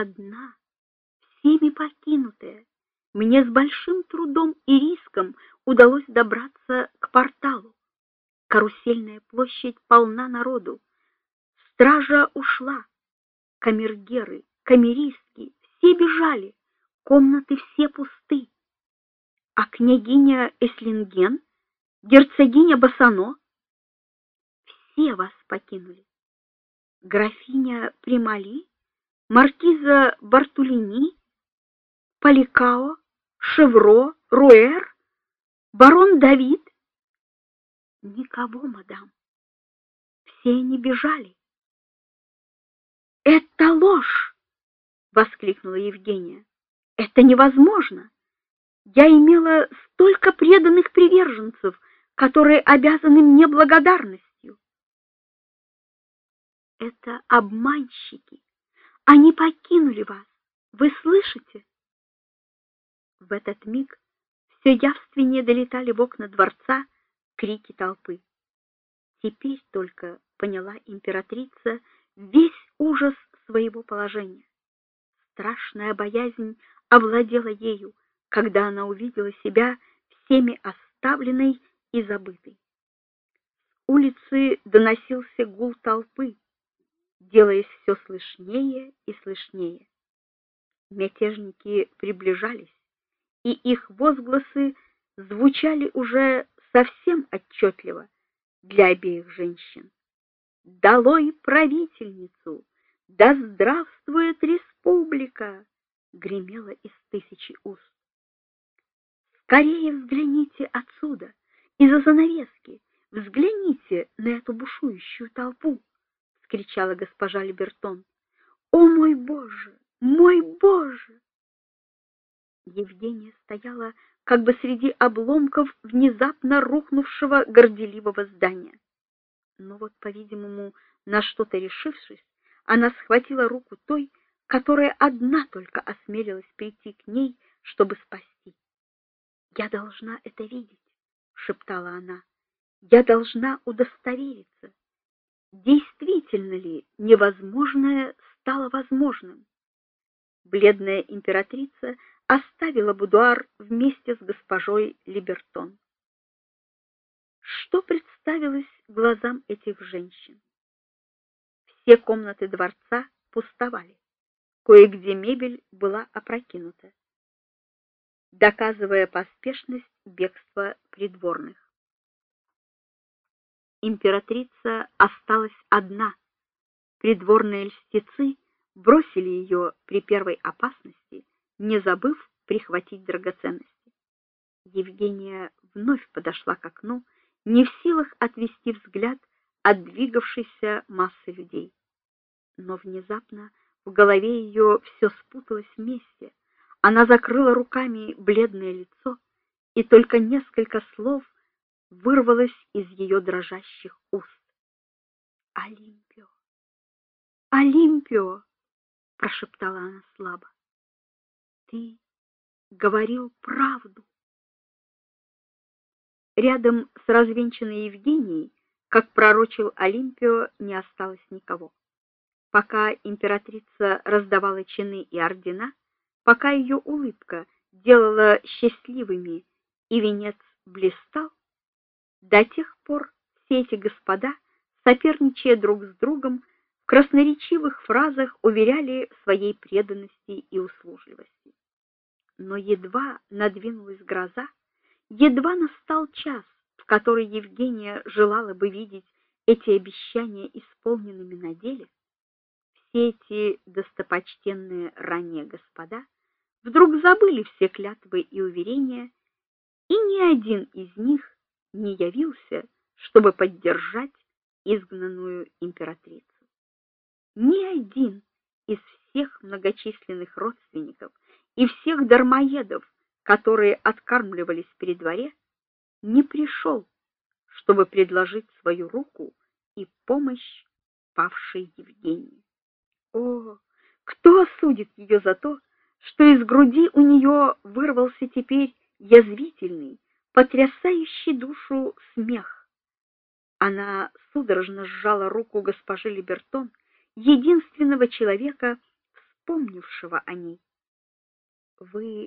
одна, всеми покинутая, мне с большим трудом и риском удалось добраться к порталу. Карусельная площадь полна народу. Стража ушла. Камергеры, камеристки все бежали. Комнаты все пусты. А княгиня Эслинген, герцогиня Басано все вас покинули. Графиня Примали, маркиза Бартулини, Поликао, Шевро, Руэр, барон Давид? Никого, мадам. Все они бежали. Это ложь, воскликнула Евгения. Это невозможно. Я имела столько преданных приверженцев, которые обязаны мне благодарностью. Это обманщики. Они покинули вас. Вы слышите? В этот миг все явственнее долетали в окна дворца крики толпы. Теперь только поняла императрица весь ужас своего положения. Страшная боязнь овладела ею, когда она увидела себя всеми оставленной и забытой. С улицы доносился гул толпы, делаясь все слышнее и слышнее. Мятежники приближались, и их возгласы звучали уже совсем отчетливо для обеих женщин. Долой правительницу! Да здравствует республика! гремело из тысячи уст. Скорее взгляните отсюда, из-за занавески, взгляните на эту бушующую толпу, вскричала госпожа Либертон. О мой Боже, мой Боже! Евгения стояла как бы среди обломков внезапно рухнувшего горделивого здания. Но вот, по-видимому, на что-то решившись, она схватила руку той, которая одна только осмелилась прийти к ней, чтобы спасти. "Я должна это видеть", шептала она. "Я должна удостовериться, действительно ли невозможное стало возможным". Бледная императрица оставила будуар вместе с госпожой Либертон. Что представилось глазам этих женщин? Все комнаты дворца пустовали. Кое-где мебель была опрокинута, доказывая поспешность бегства придворных. Императрица осталась одна. Придворные льстецы бросили ее при первой опасности не забыв прихватить драгоценности. Евгения вновь подошла к окну, не в силах отвести взгляд от двигавшейся массы людей. Но внезапно в голове ее все спуталось вместе. Она закрыла руками бледное лицо, и только несколько слов вырвалось из ее дрожащих уст. Олимпио. Олимпио, прошептала она слабо. Ты говорил правду. Рядом с развенчанной Евгенией, как пророчил Олимпио, не осталось никого. Пока императрица раздавала чины и ордена, пока ее улыбка делала счастливыми и венец блистал, до тех пор все эти господа, соперничая друг с другом, в красноречивых фразах уверяли своей преданности и услужливости. Но едва надвинулась гроза, едва настал час, в который Евгения желала бы видеть эти обещания исполненными на деле, все эти достопочтенные ранее господа вдруг забыли все клятвы и уверения, и ни один из них не явился, чтобы поддержать изгнанную императрицу. Ни один из всех многочисленных родственников и всех дармоедов, которые откармливались при дворе, не пришел, чтобы предложить свою руку и помощь павшей Евгении. О, кто осудит ее за то, что из груди у нее вырвался теперь язвительный, потрясающий душу смех? Она судорожно сжала руку госпожи Либертон, единственного человека, помнившего о ней. Вы